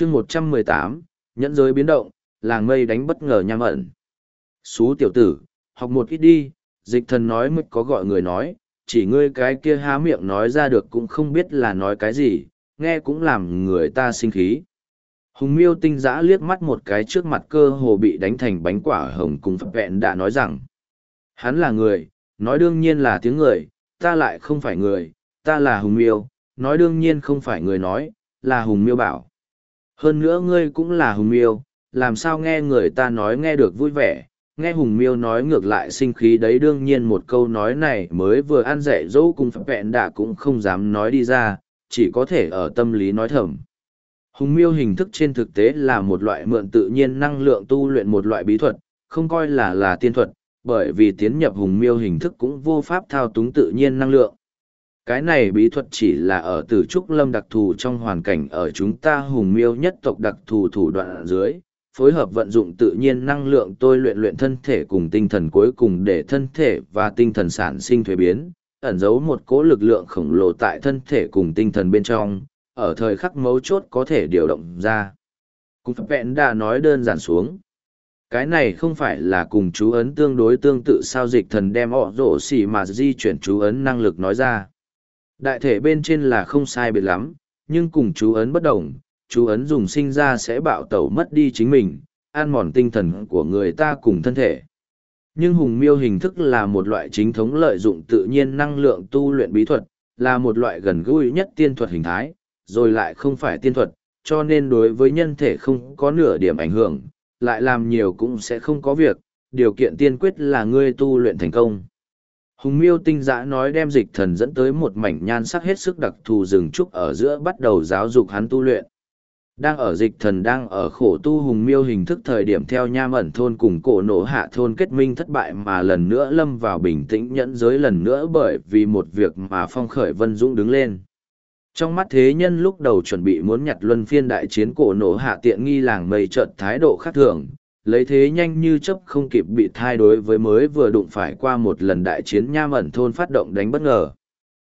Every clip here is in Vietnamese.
chương một trăm mười tám, nhẫn giới biến động, làng mây đánh bất ngờ nham ẩn. Xú tiểu tử, học một ít đi, dịch thần nói mới có gọi người nói, chỉ ngươi cái kia há miệng nói ra được cũng không biết là nói cái gì, nghe cũng làm người ta sinh khí. Hùng miêu tinh giã liếc mắt một cái trước mặt cơ hồ bị đánh thành bánh quả hồng cùng phật vẹn đã nói rằng, hắn là người, nói đương nhiên là tiếng người, ta lại không phải người, ta là hùng miêu, nói đương nhiên không phải người nói, là hùng miêu bảo hơn nữa ngươi cũng là hùng miêu, làm sao nghe người ta nói nghe được vui vẻ? Nghe hùng miêu nói ngược lại sinh khí đấy, đương nhiên một câu nói này mới vừa ăn dạy dỗ cùng phép vẹn đạ cũng không dám nói đi ra, chỉ có thể ở tâm lý nói thầm. Hùng miêu hình thức trên thực tế là một loại mượn tự nhiên năng lượng tu luyện một loại bí thuật, không coi là là tiên thuật, bởi vì tiến nhập hùng miêu hình thức cũng vô pháp thao túng tự nhiên năng lượng cái này bí thuật chỉ là ở từ trúc lâm đặc thù trong hoàn cảnh ở chúng ta hùng miêu nhất tộc đặc thù thủ đoạn dưới phối hợp vận dụng tự nhiên năng lượng tôi luyện luyện thân thể cùng tinh thần cuối cùng để thân thể và tinh thần sản sinh thuế biến, ẩn giấu một cố lực lượng khổng lồ tại thân thể cùng tinh thần bên trong, ở thời khắc mấu chốt có thể điều động ra. Cùng Vẹn đã nói đơn giản xuống. Cái này không phải là cùng chú ấn tương đối tương tự sao dịch thần đem họ rổ xỉ mà di chuyển chú ấn năng lực nói ra. Đại thể bên trên là không sai biệt lắm, nhưng cùng chú ấn bất đồng, chú ấn dùng sinh ra sẽ bạo tẩu mất đi chính mình, an mòn tinh thần của người ta cùng thân thể. Nhưng hùng miêu hình thức là một loại chính thống lợi dụng tự nhiên năng lượng tu luyện bí thuật, là một loại gần gũi nhất tiên thuật hình thái, rồi lại không phải tiên thuật, cho nên đối với nhân thể không có nửa điểm ảnh hưởng, lại làm nhiều cũng sẽ không có việc, điều kiện tiên quyết là ngươi tu luyện thành công. Hùng miêu tinh giã nói đem dịch thần dẫn tới một mảnh nhan sắc hết sức đặc thù rừng trúc ở giữa bắt đầu giáo dục hắn tu luyện. Đang ở dịch thần đang ở khổ tu hùng miêu hình thức thời điểm theo nham ẩn thôn cùng cổ nổ hạ thôn kết minh thất bại mà lần nữa lâm vào bình tĩnh nhẫn giới lần nữa bởi vì một việc mà phong khởi vân dũng đứng lên. Trong mắt thế nhân lúc đầu chuẩn bị muốn nhặt luân phiên đại chiến cổ nổ hạ tiện nghi làng mây trợt thái độ khác thường, lấy thế nhanh như chấp không kịp bị thay đối với mới vừa đụng phải qua một lần đại chiến nham ẩn thôn phát động đánh bất ngờ.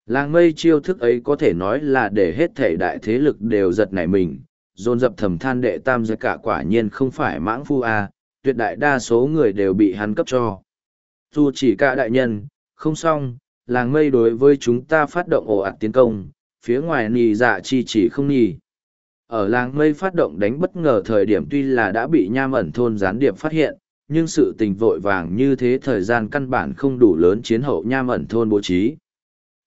Làng mây chiêu thức ấy có thể nói là để hết thể đại thế lực đều giật nảy mình, dồn dập thầm than đệ tam giới cả quả nhiên không phải mãng phu a tuyệt đại đa số người đều bị hắn cấp cho dù chỉ cả đại nhân không xong làng mây đối với chúng ta phát động ồ ạt tiến công phía ngoài nì dạ chi chỉ không nì ở làng mây phát động đánh bất ngờ thời điểm tuy là đã bị nham ẩn thôn gián điệp phát hiện nhưng sự tình vội vàng như thế thời gian căn bản không đủ lớn chiến hậu nham ẩn thôn bố trí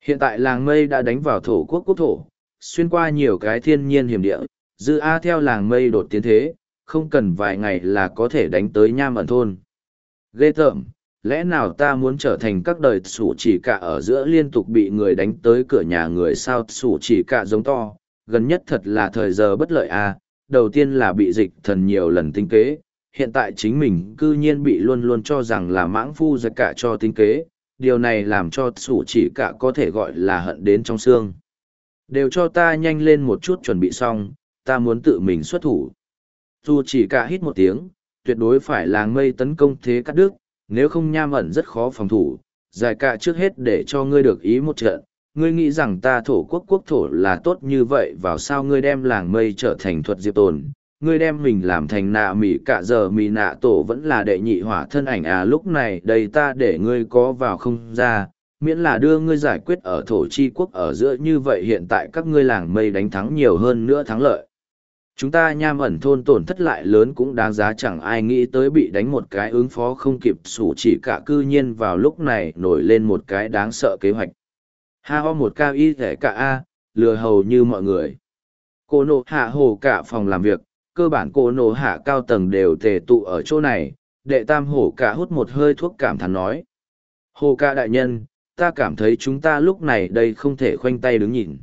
hiện tại làng mây đã đánh vào thổ quốc quốc thổ xuyên qua nhiều cái thiên nhiên hiểm địa dư A theo làng mây đột tiến thế, không cần vài ngày là có thể đánh tới nham ẩn thôn. Ghê tởm, lẽ nào ta muốn trở thành các đời sủ chỉ cả ở giữa liên tục bị người đánh tới cửa nhà người sao sủ chỉ cả giống to, gần nhất thật là thời giờ bất lợi à? đầu tiên là bị dịch thần nhiều lần tinh kế, hiện tại chính mình cư nhiên bị luôn luôn cho rằng là mãng phu giật cả cho tinh kế, điều này làm cho sủ chỉ cả có thể gọi là hận đến trong xương. Đều cho ta nhanh lên một chút chuẩn bị xong, ta muốn tự mình xuất thủ. Dù chỉ cả hít một tiếng, tuyệt đối phải là mây tấn công thế cắt đứt, nếu không nham ẩn rất khó phòng thủ, giải cả trước hết để cho ngươi được ý một trận. Ngươi nghĩ rằng ta thổ quốc quốc thổ là tốt như vậy vào sao ngươi đem làng mây trở thành thuật diệp tồn, ngươi đem mình làm thành nạ mỉ cả giờ mỉ nạ tổ vẫn là đệ nhị hỏa thân ảnh à lúc này đây ta để ngươi có vào không ra, miễn là đưa ngươi giải quyết ở thổ chi quốc ở giữa như vậy hiện tại các ngươi làng mây đánh thắng nhiều hơn nữa thắng lợi. Chúng ta nham ẩn thôn tổn thất lại lớn cũng đáng giá chẳng ai nghĩ tới bị đánh một cái ứng phó không kịp sủ chỉ cả cư nhiên vào lúc này nổi lên một cái đáng sợ kế hoạch. Ha ho một cao y thể cả A, lừa hầu như mọi người. Cô nộ hạ hồ cả phòng làm việc, cơ bản cô nộ hạ cao tầng đều tề tụ ở chỗ này, đệ tam hổ cả hút một hơi thuốc cảm thán nói. Hồ ca đại nhân, ta cảm thấy chúng ta lúc này đây không thể khoanh tay đứng nhìn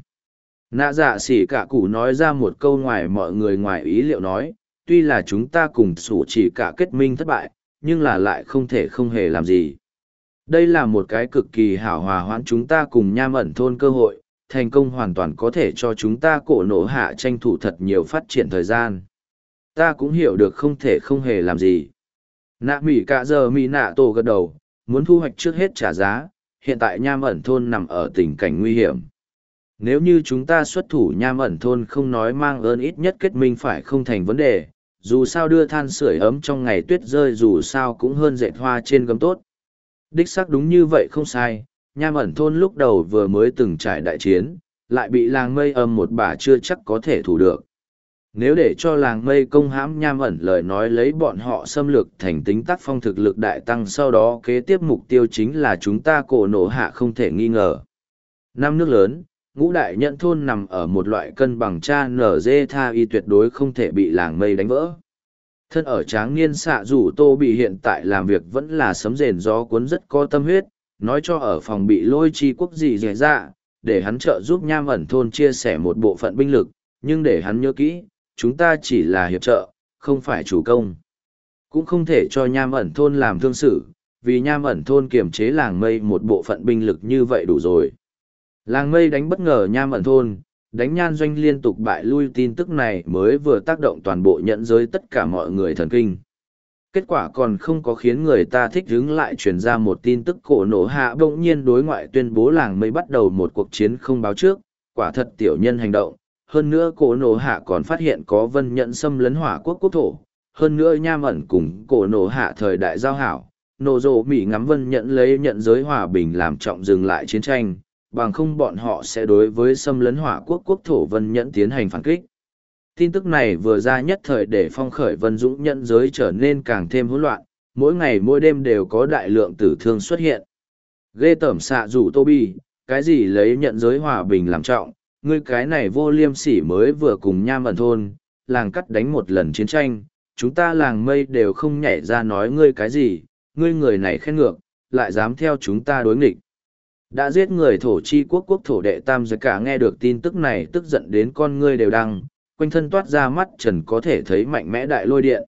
nạ dạ xỉ cả cụ nói ra một câu ngoài mọi người ngoài ý liệu nói tuy là chúng ta cùng sủ chỉ cả kết minh thất bại nhưng là lại không thể không hề làm gì đây là một cái cực kỳ hảo hòa hoãn chúng ta cùng nham ẩn thôn cơ hội thành công hoàn toàn có thể cho chúng ta cổ nổ hạ tranh thủ thật nhiều phát triển thời gian. Ta cũng hiểu được không thể không hề làm gì. Nạ mỉ cả giờ mỉ nạ tổ gật đầu muốn thu hoạch trước hết trả giá hiện tại nham ẩn thôn nằm ở tình cảnh nguy hiểm. Nếu như chúng ta xuất thủ nham ẩn thôn không nói mang ơn ít nhất kết minh phải không thành vấn đề, dù sao đưa than sưởi ấm trong ngày tuyết rơi dù sao cũng hơn dệt hoa trên gấm tốt. Đích xác đúng như vậy không sai, nham ẩn thôn lúc đầu vừa mới từng trải đại chiến, lại bị làng mây âm một bà chưa chắc có thể thủ được. Nếu để cho làng mây công hãm nham ẩn lời nói lấy bọn họ xâm lược thành tính tác phong thực lực đại tăng sau đó kế tiếp mục tiêu chính là chúng ta cổ nổ hạ không thể nghi ngờ. Năm nước lớn, ngũ đại nhận thôn nằm ở một loại cân bằng cha nở dê tha y tuyệt đối không thể bị làng mây đánh vỡ. Thân ở tráng niên xạ rủ tô bị hiện tại làm việc vẫn là sấm rền gió cuốn rất có tâm huyết, nói cho ở phòng bị lôi chi quốc gì dẻ ra, để hắn trợ giúp nham ẩn thôn chia sẻ một bộ phận binh lực, nhưng để hắn nhớ kỹ, chúng ta chỉ là hiệp trợ, không phải chủ công. Cũng không thể cho nham ẩn thôn làm thương sự, vì nham ẩn thôn kiềm chế làng mây một bộ phận binh lực như vậy đủ rồi. Làng mây đánh bất ngờ nham ẩn thôn, đánh nhan doanh liên tục bại lui tin tức này mới vừa tác động toàn bộ nhận giới tất cả mọi người thần kinh. Kết quả còn không có khiến người ta thích hứng lại truyền ra một tin tức cổ nổ hạ bỗng nhiên đối ngoại tuyên bố làng mây bắt đầu một cuộc chiến không báo trước, quả thật tiểu nhân hành động. Hơn nữa cổ nổ hạ còn phát hiện có vân nhận xâm lấn hỏa quốc quốc thổ. Hơn nữa nham ẩn cùng cổ nổ hạ thời đại giao hảo, nổ rộ mỹ ngắm vân nhận lấy nhận giới hòa bình làm trọng dừng lại chiến tranh bằng không bọn họ sẽ đối với xâm lấn hỏa quốc quốc thổ vân nhẫn tiến hành phản kích. Tin tức này vừa ra nhất thời để phong khởi vân dũng Nhẫn giới trở nên càng thêm hỗn loạn, mỗi ngày mỗi đêm đều có đại lượng tử thương xuất hiện. Ghê tẩm xạ rủ Tô Bi, cái gì lấy nhận giới hòa bình làm trọng, ngươi cái này vô liêm sỉ mới vừa cùng nham ẩn thôn, làng cắt đánh một lần chiến tranh, chúng ta làng mây đều không nhảy ra nói ngươi cái gì, ngươi người này khen ngược, lại dám theo chúng ta đối nghịch. Đã giết người thổ chi quốc quốc thổ đệ tam giới cả nghe được tin tức này tức giận đến con ngươi đều đăng, quanh thân toát ra mắt trần có thể thấy mạnh mẽ đại lôi điện.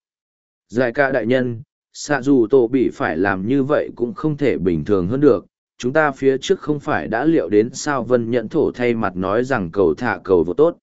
Giải ca đại nhân, xạ dù tổ bị phải làm như vậy cũng không thể bình thường hơn được. Chúng ta phía trước không phải đã liệu đến sao vân nhận thổ thay mặt nói rằng cầu thả cầu vô tốt.